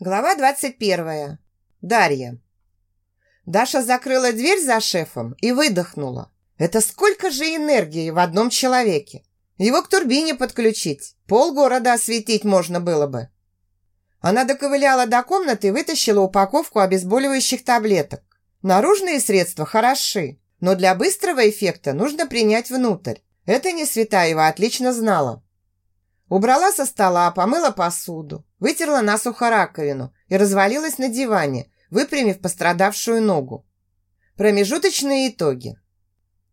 Глава 21. Дарья. Даша закрыла дверь за шефом и выдохнула. Это сколько же энергии в одном человеке. Его к турбине подключить. Полгорода осветить можно было бы. Она доковыляла до комнаты и вытащила упаковку обезболивающих таблеток. Наружные средства хороши, но для быстрого эффекта нужно принять внутрь. Это не Светаева отлично знала. Убрала со стола, помыла посуду, вытерла насухо раковину и развалилась на диване, выпрямив пострадавшую ногу. Промежуточные итоги.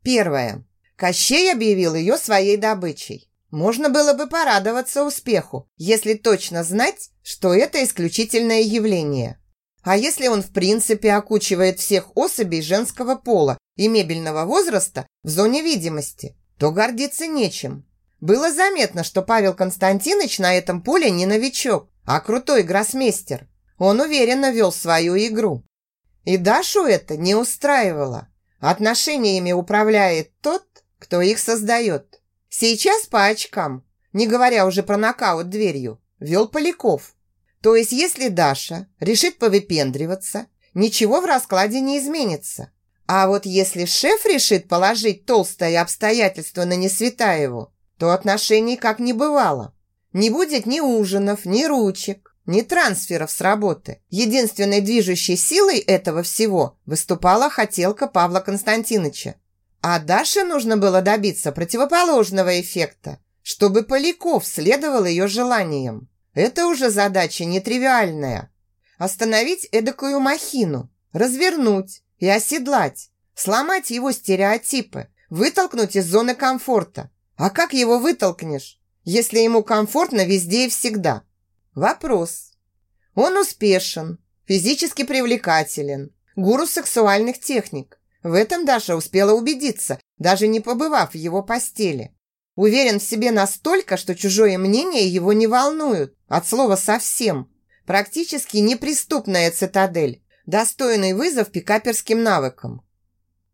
Первое. Кощей объявил ее своей добычей. Можно было бы порадоваться успеху, если точно знать, что это исключительное явление. А если он в принципе окучивает всех особей женского пола и мебельного возраста в зоне видимости, то гордиться нечем. Было заметно, что Павел Константинович на этом поле не новичок, а крутой гроссмейстер. Он уверенно вел свою игру. И Дашу это не устраивало. Отношениями управляет тот, кто их создает. Сейчас по очкам, не говоря уже про нокаут дверью, вел Поляков. То есть, если Даша решит повыпендриваться, ничего в раскладе не изменится. А вот если шеф решит положить толстое обстоятельство на Несветаеву, то отношений как не бывало. Не будет ни ужинов, ни ручек, ни трансферов с работы. Единственной движущей силой этого всего выступала хотелка Павла Константиновича. А Даше нужно было добиться противоположного эффекта, чтобы Поляков следовал ее желаниям. Это уже задача нетривиальная. Остановить эдакую махину, развернуть и оседлать, сломать его стереотипы, вытолкнуть из зоны комфорта, а как его вытолкнешь, если ему комфортно везде и всегда? Вопрос. Он успешен, физически привлекателен, гуру сексуальных техник. В этом Даша успела убедиться, даже не побывав в его постели. Уверен в себе настолько, что чужое мнение его не волнует, от слова совсем. Практически неприступная цитадель, достойный вызов пикаперским навыкам.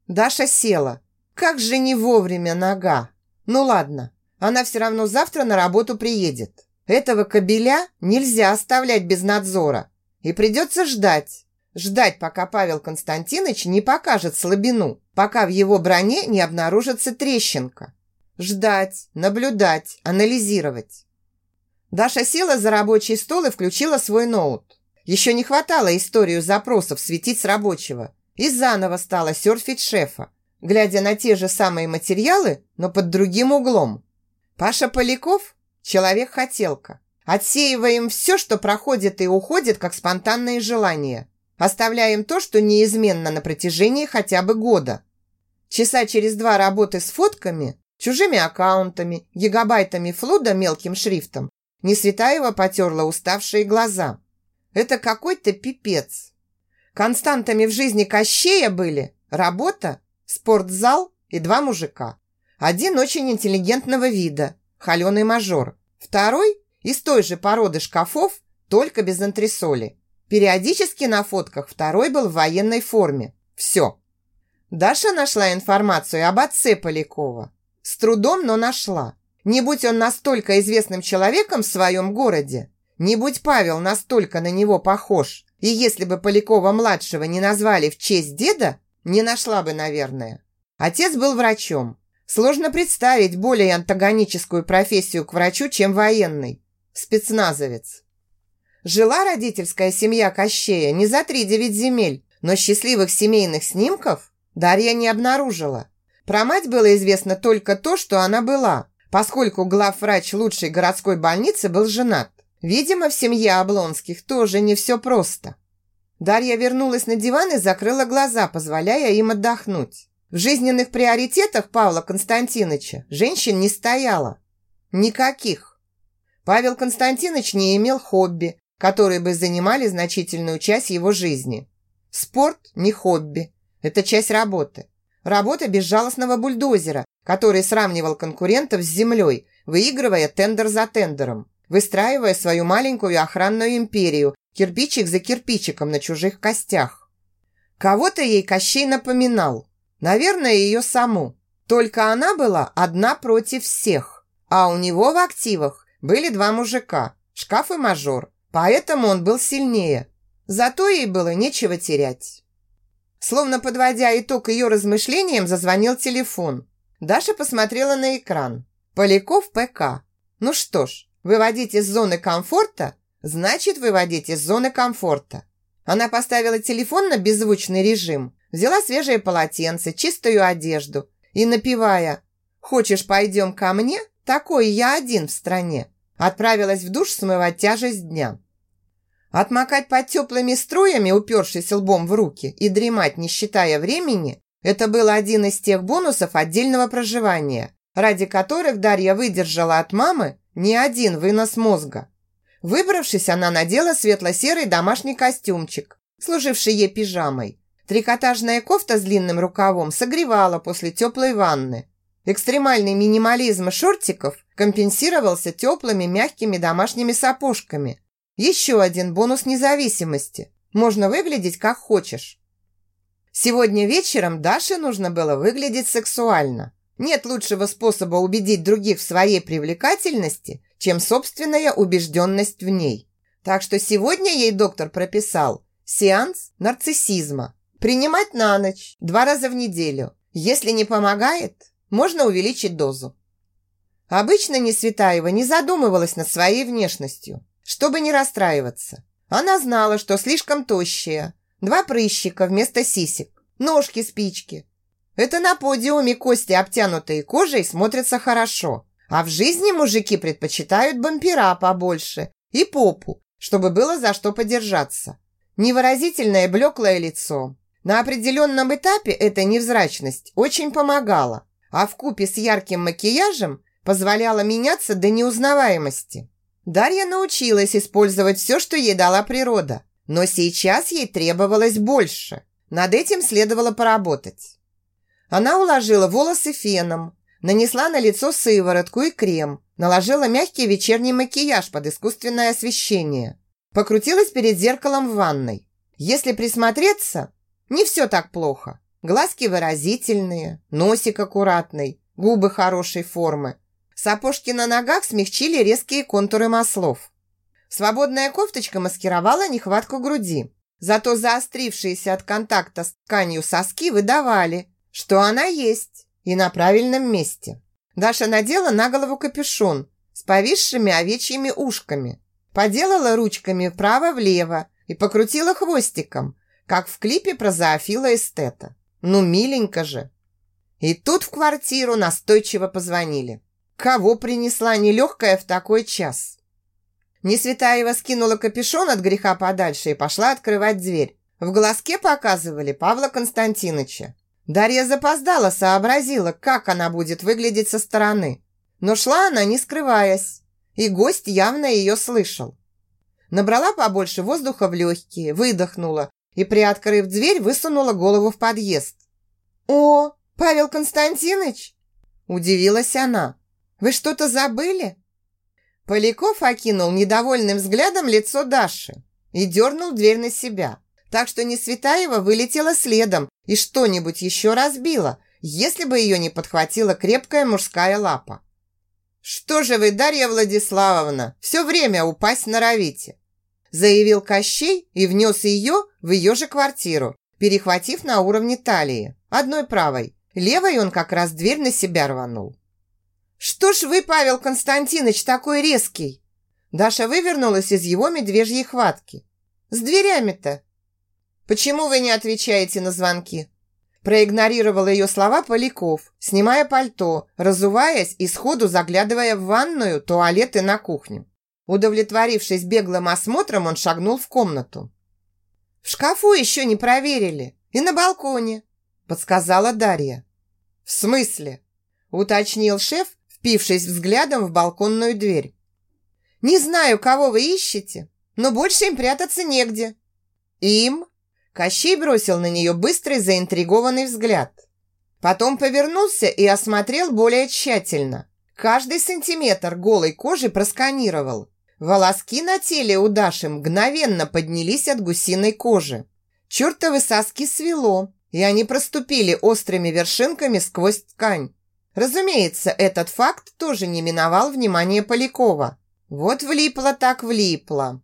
Даша села. Как же не вовремя нога. Ну ладно, она все равно завтра на работу приедет. Этого кобеля нельзя оставлять без надзора. И придется ждать. Ждать, пока Павел Константинович не покажет слабину, пока в его броне не обнаружится трещинка. Ждать, наблюдать, анализировать. Даша села за рабочий стол и включила свой ноут. Еще не хватало историю запросов светить с рабочего. И заново стала серфить шефа глядя на те же самые материалы, но под другим углом. Паша Поляков – человек-хотелка. Отсеиваем все, что проходит и уходит, как спонтанные желания. Оставляем то, что неизменно на протяжении хотя бы года. Часа через два работы с фотками, чужими аккаунтами, гигабайтами флуда мелким шрифтом, Несветаева потерла уставшие глаза. Это какой-то пипец. Константами в жизни Кощея были работа спортзал и два мужика. Один очень интеллигентного вида, холеный мажор. Второй из той же породы шкафов, только без антресоли. Периодически на фотках второй был в военной форме. Все. Даша нашла информацию об отце Полякова. С трудом, но нашла. Не будь он настолько известным человеком в своем городе, не будь Павел настолько на него похож, и если бы Полякова-младшего не назвали в честь деда, не нашла бы, наверное. Отец был врачом. Сложно представить более антагоническую профессию к врачу, чем военный. Спецназовец. Жила родительская семья Кощея не за три девять земель, но счастливых семейных снимков Дарья не обнаружила. Про мать было известно только то, что она была, поскольку главврач лучшей городской больницы был женат. Видимо, в семье Облонских тоже не все просто. Дарья вернулась на диван и закрыла глаза, позволяя им отдохнуть. В жизненных приоритетах Павла Константиновича женщин не стояло. Никаких. Павел Константинович не имел хобби, которые бы занимали значительную часть его жизни. Спорт – не хобби. Это часть работы. Работа безжалостного бульдозера, который сравнивал конкурентов с землей, выигрывая тендер за тендером, выстраивая свою маленькую охранную империю кирпичик за кирпичиком на чужих костях. Кого-то ей Кощей напоминал. Наверное, ее саму. Только она была одна против всех. А у него в активах были два мужика, шкаф и мажор, поэтому он был сильнее. Зато ей было нечего терять. Словно подводя итог ее размышлениям, зазвонил телефон. Даша посмотрела на экран. Поляков ПК. Ну что ж, выводить из зоны комфорта значит выводить из зоны комфорта. Она поставила телефон на беззвучный режим, взяла свежее полотенце, чистую одежду и, напевая «Хочешь, пойдем ко мне? Такой я один в стране», отправилась в душ смывать тяжесть дня. Отмокать под теплыми струями, упершись лбом в руки, и дремать, не считая времени, это был один из тех бонусов отдельного проживания, ради которых Дарья выдержала от мамы не один вынос мозга. Выбравшись, она надела светло-серый домашний костюмчик, служивший ей пижамой. Трикотажная кофта с длинным рукавом согревала после теплой ванны. Экстремальный минимализм шортиков компенсировался теплыми мягкими домашними сапожками. Еще один бонус независимости. Можно выглядеть как хочешь. Сегодня вечером Даше нужно было выглядеть сексуально. Нет лучшего способа убедить других в своей привлекательности, чем собственная убежденность в ней. Так что сегодня ей доктор прописал сеанс нарциссизма. Принимать на ночь, два раза в неделю. Если не помогает, можно увеличить дозу. Обычно Несветаева не задумывалась над своей внешностью, чтобы не расстраиваться. Она знала, что слишком тощая, два прыщика вместо сисек, ножки-спички. Это на подиуме кости, обтянутые кожей, смотрятся хорошо. А в жизни мужики предпочитают бампера побольше и попу, чтобы было за что подержаться. Невыразительное блеклое лицо. На определенном этапе эта невзрачность очень помогала, а в купе с ярким макияжем позволяла меняться до неузнаваемости. Дарья научилась использовать все, что ей дала природа, но сейчас ей требовалось больше. Над этим следовало поработать. Она уложила волосы феном, нанесла на лицо сыворотку и крем, наложила мягкий вечерний макияж под искусственное освещение. Покрутилась перед зеркалом в ванной. Если присмотреться, не все так плохо. Глазки выразительные, носик аккуратный, губы хорошей формы. Сапожки на ногах смягчили резкие контуры маслов. Свободная кофточка маскировала нехватку груди. Зато заострившиеся от контакта с тканью соски выдавали, что она есть и на правильном месте. Даша надела на голову капюшон с повисшими овечьими ушками, поделала ручками вправо-влево и покрутила хвостиком, как в клипе про зоофила эстета. Ну, миленько же. И тут в квартиру настойчиво позвонили. Кого принесла нелегкая в такой час? Несветаева скинула капюшон от греха подальше и пошла открывать дверь. В глазке показывали Павла Константиновича. Дарья запоздала, сообразила, как она будет выглядеть со стороны. Но шла она, не скрываясь, и гость явно ее слышал. Набрала побольше воздуха в легкие, выдохнула и, приоткрыв дверь, высунула голову в подъезд. «О, Павел Константинович!» – удивилась она. «Вы что-то забыли?» Поляков окинул недовольным взглядом лицо Даши и дернул дверь на себя. Так что Несветаева вылетела следом и что-нибудь еще разбила, если бы ее не подхватила крепкая мужская лапа. «Что же вы, Дарья Владиславовна, все время упасть норовите?» заявил Кощей и внес ее в ее же квартиру, перехватив на уровне талии, одной правой. Левой он как раз дверь на себя рванул. «Что ж вы, Павел Константинович, такой резкий?» Даша вывернулась из его медвежьей хватки. «С дверями-то!» «Почему вы не отвечаете на звонки?» Проигнорировал ее слова Поляков, снимая пальто, разуваясь и сходу заглядывая в ванную, туалет и на кухню. Удовлетворившись беглым осмотром, он шагнул в комнату. «В шкафу еще не проверили. И на балконе», – подсказала Дарья. «В смысле?» – уточнил шеф, впившись взглядом в балконную дверь. «Не знаю, кого вы ищете, но больше им прятаться негде». «Им?» Кощей бросил на нее быстрый заинтригованный взгляд. Потом повернулся и осмотрел более тщательно. Каждый сантиметр голой кожи просканировал. Волоски на теле у Даши мгновенно поднялись от гусиной кожи. Чертовы соски свело, и они проступили острыми вершинками сквозь ткань. Разумеется, этот факт тоже не миновал внимания Полякова. Вот влипло так влипло.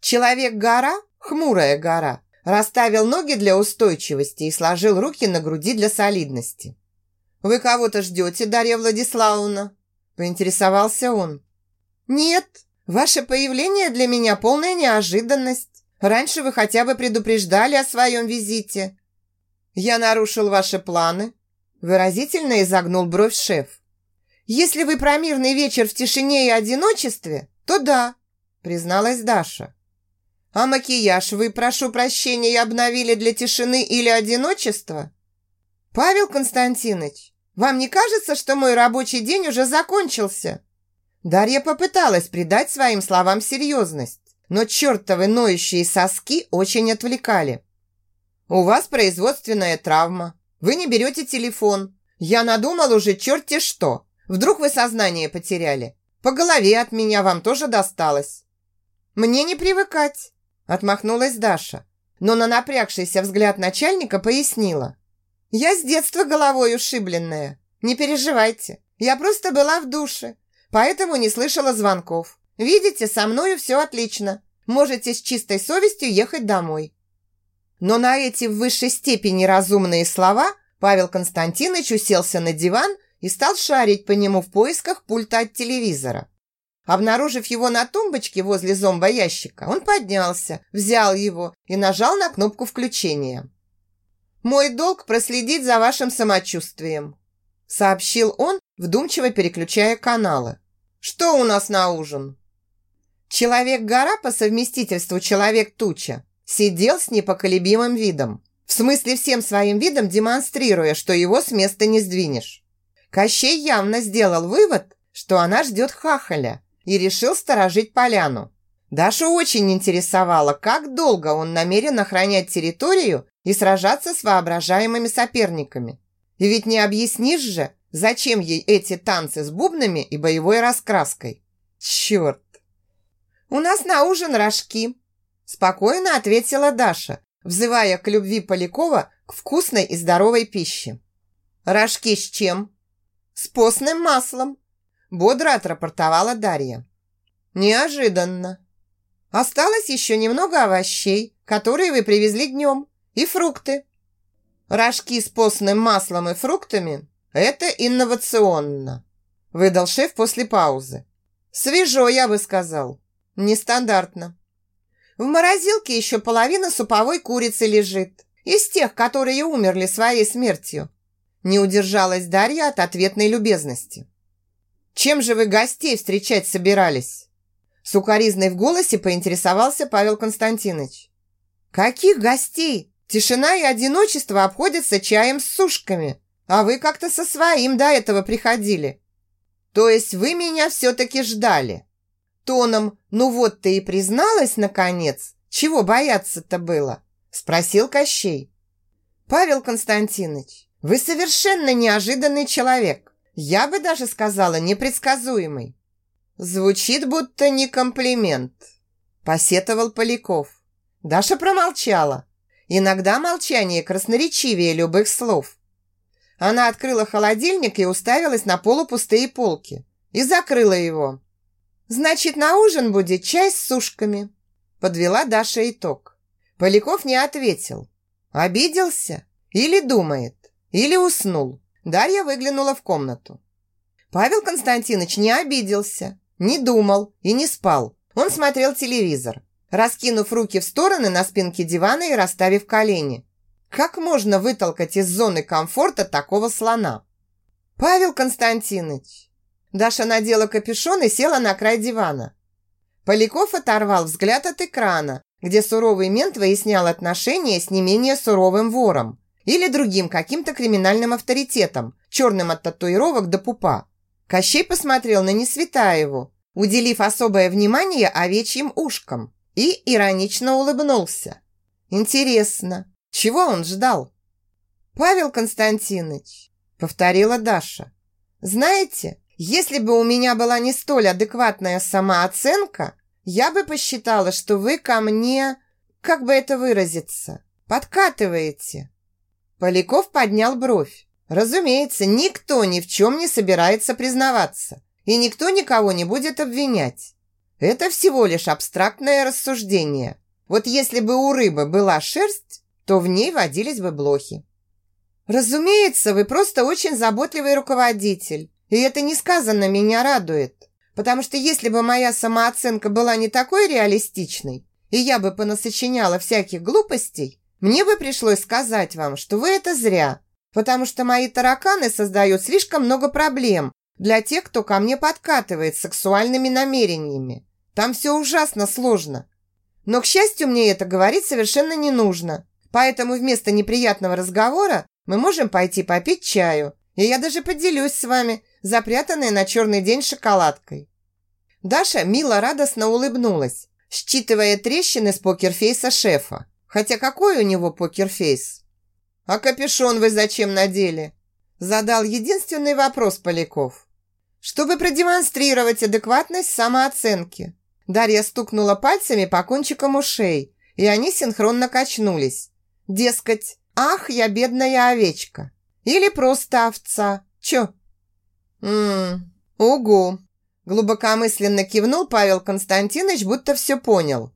Человек-гора, хмурая гора, расставил ноги для устойчивости и сложил руки на груди для солидности. «Вы кого-то ждете, Дарья Владиславовна?» – поинтересовался он. «Нет, ваше появление для меня полная неожиданность. Раньше вы хотя бы предупреждали о своем визите». «Я нарушил ваши планы», – выразительно изогнул бровь шеф. «Если вы про мирный вечер в тишине и одиночестве, то да», – призналась Даша. «А макияж вы, прошу прощения, обновили для тишины или одиночества?» «Павел Константинович, вам не кажется, что мой рабочий день уже закончился?» Дарья попыталась придать своим словам серьезность, но чертовы ноющие соски очень отвлекали. «У вас производственная травма. Вы не берете телефон. Я надумал уже черти что. Вдруг вы сознание потеряли. По голове от меня вам тоже досталось». «Мне не привыкать», – отмахнулась Даша, но на напрягшийся взгляд начальника пояснила. «Я с детства головой ушибленная. Не переживайте, я просто была в душе, поэтому не слышала звонков. Видите, со мною все отлично. Можете с чистой совестью ехать домой». Но на эти в высшей степени разумные слова Павел Константинович уселся на диван и стал шарить по нему в поисках пульта от телевизора. Обнаружив его на тумбочке возле зомбоящика, он поднялся, взял его и нажал на кнопку включения. «Мой долг проследить за вашим самочувствием», сообщил он, вдумчиво переключая каналы. «Что у нас на ужин?» Человек-гора по совместительству человек-туча сидел с непоколебимым видом. В смысле всем своим видом демонстрируя, что его с места не сдвинешь. Кощей явно сделал вывод, что она ждет хахаля и решил сторожить поляну. Дашу очень интересовало, как долго он намерен охранять территорию и сражаться с воображаемыми соперниками. И ведь не объяснишь же, зачем ей эти танцы с бубнами и боевой раскраской. Черт! «У нас на ужин рожки», Спокойно ответила Даша, взывая к любви Полякова к вкусной и здоровой пище. «Рожки с чем?» «С постным маслом», бодро отрапортовала Дарья. «Неожиданно. Осталось еще немного овощей, которые вы привезли днем, и фрукты. Рожки с постным маслом и фруктами – это инновационно», выдал шеф после паузы. «Свежо, я бы сказал. Нестандартно. В морозилке еще половина суповой курицы лежит. Из тех, которые умерли своей смертью. Не удержалась Дарья от ответной любезности. «Чем же вы гостей встречать собирались?» Сукаризной в голосе поинтересовался Павел Константинович. «Каких гостей? Тишина и одиночество обходятся чаем с сушками, а вы как-то со своим до этого приходили. То есть вы меня все-таки ждали?» Тоном «Ну вот ты и призналась, наконец, чего бояться-то было?» Спросил Кощей. «Павел Константинович, вы совершенно неожиданный человек. Я бы даже сказала, непредсказуемый». Звучит будто не комплимент, посетовал Поляков. Даша промолчала. Иногда молчание красноречивее любых слов. Она открыла холодильник и уставилась на полупустые полки. И закрыла его. «Значит, на ужин будет чай с сушками», – подвела Даша итог. Поляков не ответил. Обиделся? Или думает? Или уснул? Дарья выглянула в комнату. Павел Константинович не обиделся, не думал и не спал. Он смотрел телевизор, раскинув руки в стороны на спинке дивана и расставив колени. Как можно вытолкать из зоны комфорта такого слона? «Павел Константинович, Даша надела капюшон и села на край дивана. Поляков оторвал взгляд от экрана, где суровый мент выяснял отношения с не менее суровым вором или другим каким-то криминальным авторитетом, черным от татуировок до пупа. Кощей посмотрел на Несветаеву, уделив особое внимание овечьим ушкам, и иронично улыбнулся. «Интересно, чего он ждал?» «Павел Константинович», — повторила Даша, «знаете, если бы у меня была не столь адекватная самооценка, я бы посчитала, что вы ко мне, как бы это выразиться, подкатываете. Поляков поднял бровь. Разумеется, никто ни в чем не собирается признаваться, и никто никого не будет обвинять. Это всего лишь абстрактное рассуждение. Вот если бы у рыбы была шерсть, то в ней водились бы блохи. Разумеется, вы просто очень заботливый руководитель, и это несказанно меня радует. Потому что если бы моя самооценка была не такой реалистичной, и я бы понасочиняла всяких глупостей, мне бы пришлось сказать вам, что вы это зря, потому что мои тараканы создают слишком много проблем для тех, кто ко мне подкатывает с сексуальными намерениями. Там все ужасно сложно. Но, к счастью, мне это говорить совершенно не нужно. Поэтому вместо неприятного разговора мы можем пойти попить чаю, и я даже поделюсь с вами запрятанной на черный день шоколадкой». Даша мило радостно улыбнулась, считывая трещины с покерфейса шефа. Хотя какой у него покерфейс? «А капюшон вы зачем надели?» Задал единственный вопрос Поляков. «Чтобы продемонстрировать адекватность самооценки». Дарья стукнула пальцами по кончикам ушей, и они синхронно качнулись. Дескать, ах, я бедная овечка. Или просто овца. Чё? Ммм, угу. Глубокомысленно кивнул Павел Константинович, будто все понял.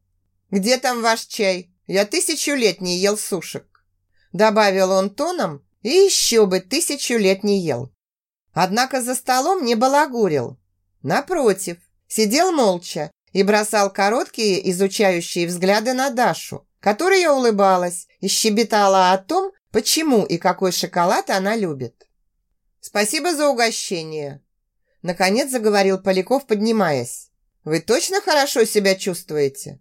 «Где там ваш чай? Я тысячу лет не ел сушек». Добавил он тоном, и еще бы тысячу лет не ел. Однако за столом не балагурил. Напротив, сидел молча и бросал короткие изучающие взгляды на Дашу, которая улыбалась и щебетала о том, почему и какой шоколад она любит. «Спасибо за угощение», – наконец заговорил Поляков, поднимаясь. «Вы точно хорошо себя чувствуете?»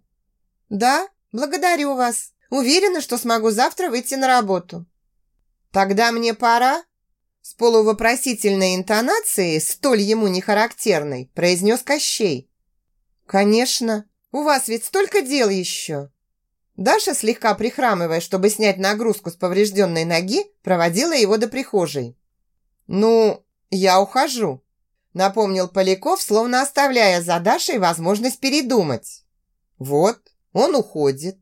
«Да, благодарю вас. Уверена, что смогу завтра выйти на работу». «Тогда мне пора?» С полувопросительной интонацией, столь ему не характерной, произнес Кощей. «Конечно. У вас ведь столько дел еще». Даша, слегка прихрамывая, чтобы снять нагрузку с поврежденной ноги, проводила его до прихожей. «Ну, я ухожу», – напомнил Поляков, словно оставляя за Дашей возможность передумать. «Вот, он уходит.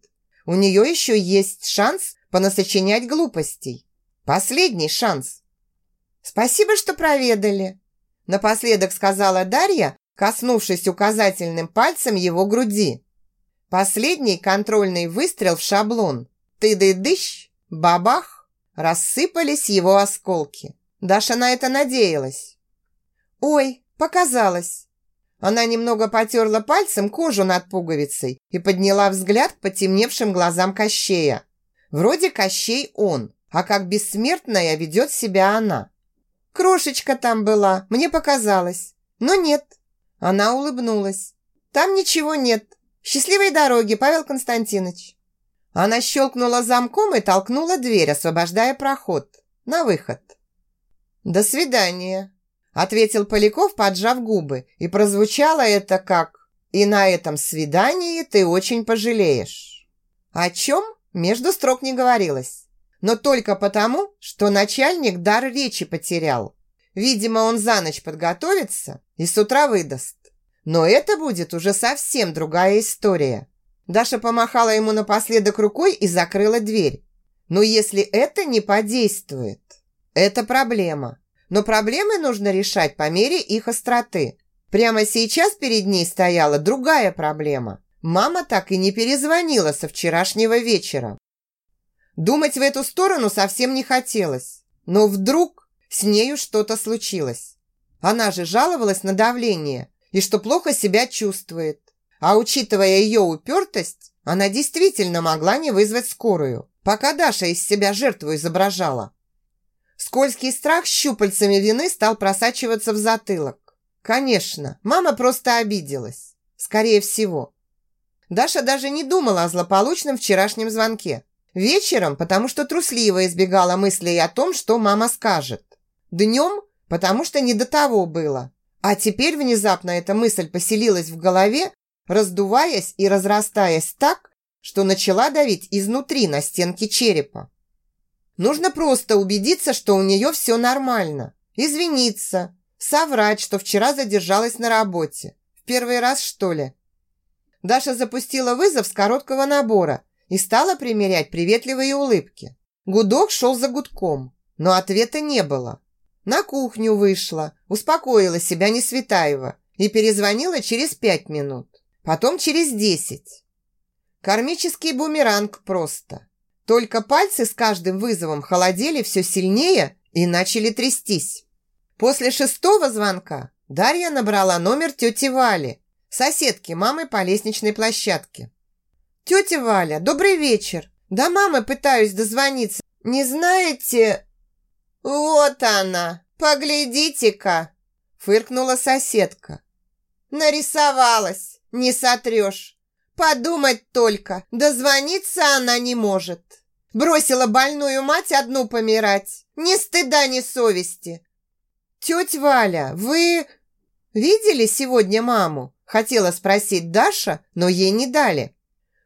У нее еще есть шанс понасочинять глупостей. Последний шанс». «Спасибо, что проведали», – напоследок сказала Дарья, коснувшись указательным пальцем его груди. Последний контрольный выстрел в шаблон. Ты-ды-дыщ, бабах, рассыпались его осколки. Даша на это надеялась. «Ой, показалось!» Она немного потерла пальцем кожу над пуговицей и подняла взгляд к потемневшим глазам Кощея. Вроде Кощей он, а как бессмертная ведет себя она. Крошечка там была, мне показалось. Но нет. Она улыбнулась. Там ничего нет. «Счастливой дороги, Павел Константинович!» Она щелкнула замком и толкнула дверь, освобождая проход. На выход. «До свидания», – ответил Поляков, поджав губы, и прозвучало это как «И на этом свидании ты очень пожалеешь». О чем между строк не говорилось, но только потому, что начальник дар речи потерял. Видимо, он за ночь подготовится и с утра выдаст. Но это будет уже совсем другая история. Даша помахала ему напоследок рукой и закрыла дверь. Но если это не подействует, это проблема. Но проблемы нужно решать по мере их остроты. Прямо сейчас перед ней стояла другая проблема. Мама так и не перезвонила со вчерашнего вечера. Думать в эту сторону совсем не хотелось. Но вдруг с нею что-то случилось. Она же жаловалась на давление – и что плохо себя чувствует. А учитывая ее упертость, она действительно могла не вызвать скорую, пока Даша из себя жертву изображала. Скользкий страх щупальцами вины стал просачиваться в затылок. Конечно, мама просто обиделась. Скорее всего. Даша даже не думала о злополучном вчерашнем звонке. Вечером, потому что трусливо избегала мыслей о том, что мама скажет. Днем, потому что не до того было. А теперь внезапно эта мысль поселилась в голове, раздуваясь и разрастаясь так, что начала давить изнутри на стенки черепа. Нужно просто убедиться, что у нее все нормально. Извиниться, соврать, что вчера задержалась на работе. В первый раз, что ли? Даша запустила вызов с короткого набора и стала примерять приветливые улыбки. Гудок шел за гудком, но ответа не было. На кухню вышла, успокоила себя Несветаева и перезвонила через пять минут. потом через десять. Кармический бумеранг просто. Только пальцы с каждым вызовом холодели все сильнее и начали трястись. После шестого звонка Дарья набрала номер тети Вали, соседки мамы по лестничной площадке. «Тетя Валя, добрый вечер. До мамы пытаюсь дозвониться. Не знаете...» «Вот она, поглядите-ка!» фыркнула соседка. «Нарисовалась, не сотрешь. Подумать только, дозвониться она не может. Бросила больную мать одну помирать. Ни стыда, ни совести. Тетя Валя, вы видели сегодня маму? Хотела спросить Даша, но ей не дали.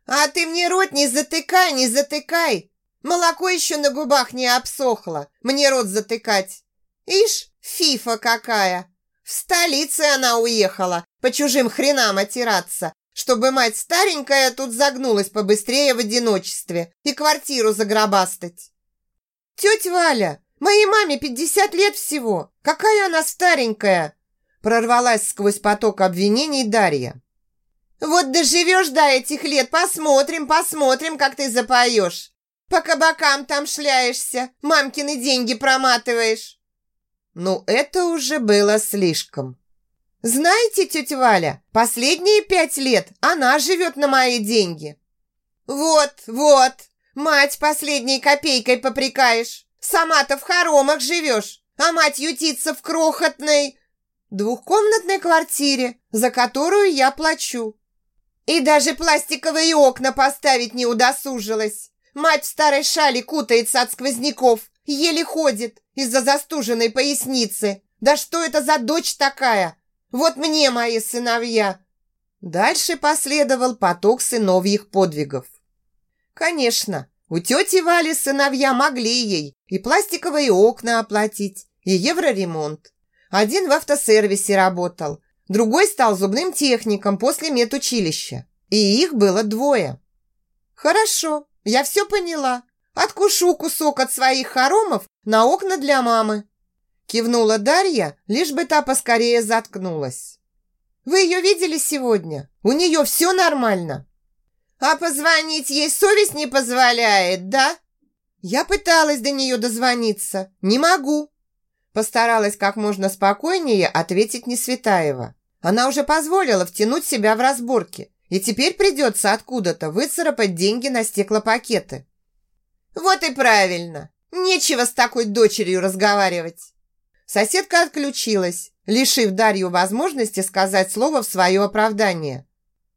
А ты мне рот не затыкай, не затыкай. Молоко еще на губах не обсохло. Мне рот затыкать. Ишь, фифа какая. В столице она уехала, по чужим хренам отираться, чтобы мать старенькая тут загнулась побыстрее в одиночестве и квартиру загробастать. «Тетя Валя, моей маме 50 лет всего. Какая она старенькая!» Прорвалась сквозь поток обвинений Дарья. «Вот доживешь до этих лет, посмотрим, посмотрим, как ты запоешь. По кабакам там шляешься, мамкины деньги проматываешь». Ну, это уже было слишком. Знаете, тетя Валя, последние пять лет она живет на мои деньги. Вот, вот, мать последней копейкой попрекаешь. Сама-то в хоромах живешь, а мать ютится в крохотной двухкомнатной квартире, за которую я плачу. И даже пластиковые окна поставить не удосужилась. Мать в старой шале кутается от сквозняков, еле ходит из-за застуженной поясницы. Да что это за дочь такая? Вот мне мои сыновья!» Дальше последовал поток сыновьих подвигов. Конечно, у тети Вали сыновья могли ей и пластиковые окна оплатить, и евроремонт. Один в автосервисе работал, другой стал зубным техником после медучилища. И их было двое. «Хорошо, я все поняла. Откушу кусок от своих хоромов на окна для мамы. Кивнула Дарья, лишь бы та поскорее заткнулась. «Вы ее видели сегодня? У нее все нормально?» «А позвонить ей совесть не позволяет, да?» «Я пыталась до нее дозвониться. Не могу». Постаралась как можно спокойнее ответить Несветаева. Она уже позволила втянуть себя в разборки, и теперь придется откуда-то выцарапать деньги на стеклопакеты. «Вот и правильно. Нечего с такой дочерью разговаривать». Соседка отключилась, лишив Дарью возможности сказать слово в свое оправдание.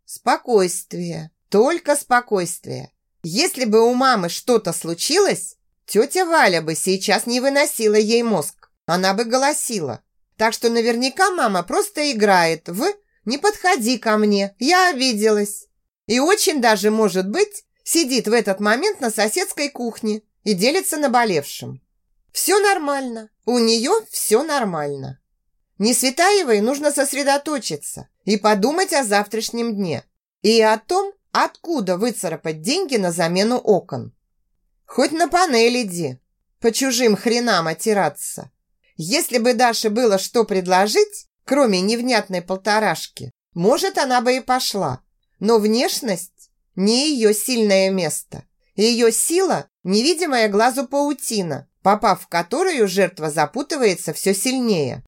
Спокойствие, только спокойствие. Если бы у мамы что-то случилось, тетя Валя бы сейчас не выносила ей мозг. Она бы голосила. Так что наверняка мама просто играет в «Не подходи ко мне, я обиделась». И очень даже, может быть, сидит в этот момент на соседской кухне и делится наболевшим. Все нормально. У нее все нормально. Не Светаевой нужно сосредоточиться и подумать о завтрашнем дне и о том, откуда выцарапать деньги на замену окон. Хоть на панель иди, по чужим хренам отираться. Если бы Даше было что предложить, кроме невнятной полторашки, может, она бы и пошла. Но внешность не ее сильное место. Ее сила – невидимая глазу паутина, попав в которую жертва запутывается все сильнее.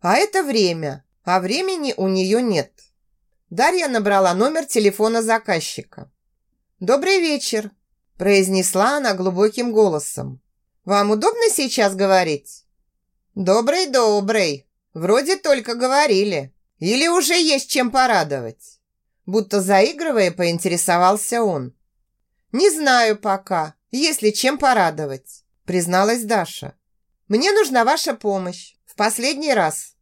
А это время, а времени у нее нет. Дарья набрала номер телефона заказчика. «Добрый вечер», – произнесла она глубоким голосом. «Вам удобно сейчас говорить?» «Добрый-добрый. Вроде только говорили. Или уже есть чем порадовать?» Будто заигрывая, поинтересовался он. «Не знаю пока, если чем порадовать призналась Даша. «Мне нужна ваша помощь. В последний раз».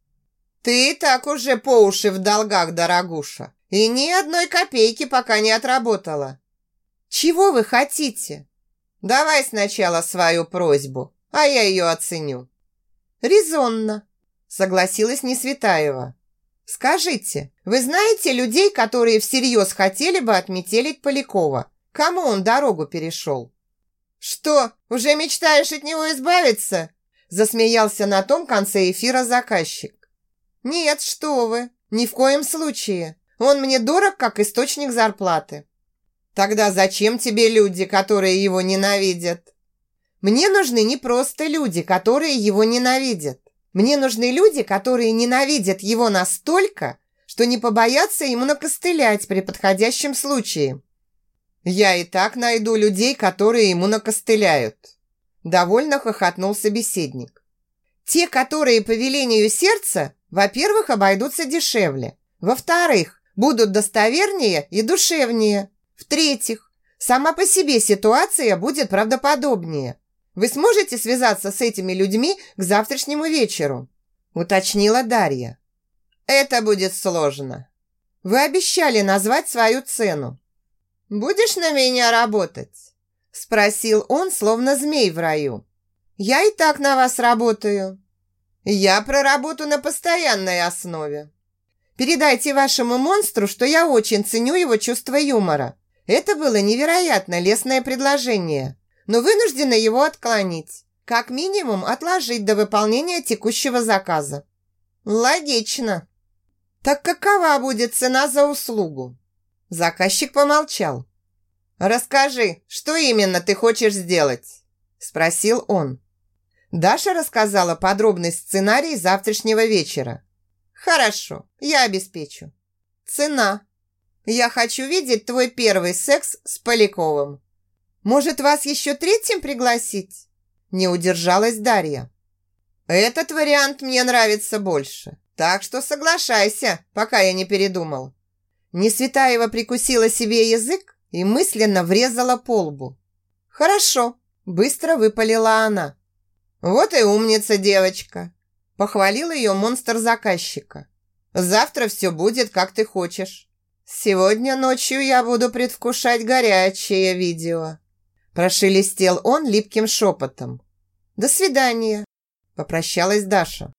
«Ты так уже по уши в долгах, дорогуша, и ни одной копейки пока не отработала». «Чего вы хотите?» «Давай сначала свою просьбу, а я ее оценю». «Резонно», согласилась Несветаева. «Скажите, вы знаете людей, которые всерьез хотели бы отметелить Полякова? Кому он дорогу перешел?» «Что, уже мечтаешь от него избавиться?» Засмеялся на том конце эфира заказчик. «Нет, что вы, ни в коем случае. Он мне дорог, как источник зарплаты. Тогда зачем тебе люди, которые его ненавидят? Мне нужны не просто люди, которые его ненавидят. Мне нужны люди, которые ненавидят его настолько, что не побоятся ему накостылять при подходящем случае. Я и так найду людей, которые ему накостыляют. Довольно хохотнул собеседник. Те, которые по велению сердца, во-первых, обойдутся дешевле. Во-вторых, будут достовернее и душевнее. В-третьих, сама по себе ситуация будет правдоподобнее. Вы сможете связаться с этими людьми к завтрашнему вечеру?» уточнила Дарья. «Это будет сложно. Вы обещали назвать свою цену. Будешь на меня работать?» спросил он, словно змей в раю. «Я и так на вас работаю». «Я проработаю на постоянной основе». «Передайте вашему монстру, что я очень ценю его чувство юмора. Это было невероятно лестное предложение, но вынуждена его отклонить. Как минимум отложить до выполнения текущего заказа». «Логично». «Так какова будет цена за услугу?» Заказчик помолчал. «Расскажи, что именно ты хочешь сделать?» Спросил он. Даша рассказала подробный сценарий завтрашнего вечера. «Хорошо, я обеспечу». «Цена. Я хочу видеть твой первый секс с Поляковым. Может, вас еще третьим пригласить?» Не удержалась Дарья. «Этот вариант мне нравится больше, так что соглашайся, пока я не передумал». Несветаева прикусила себе язык и мысленно врезала по лбу. «Хорошо», – быстро выпалила она. «Вот и умница девочка», – похвалил ее монстр заказчика. «Завтра все будет, как ты хочешь. Сегодня ночью я буду предвкушать горячее видео», – прошелестел он липким шепотом. «До свидания», – попрощалась Даша.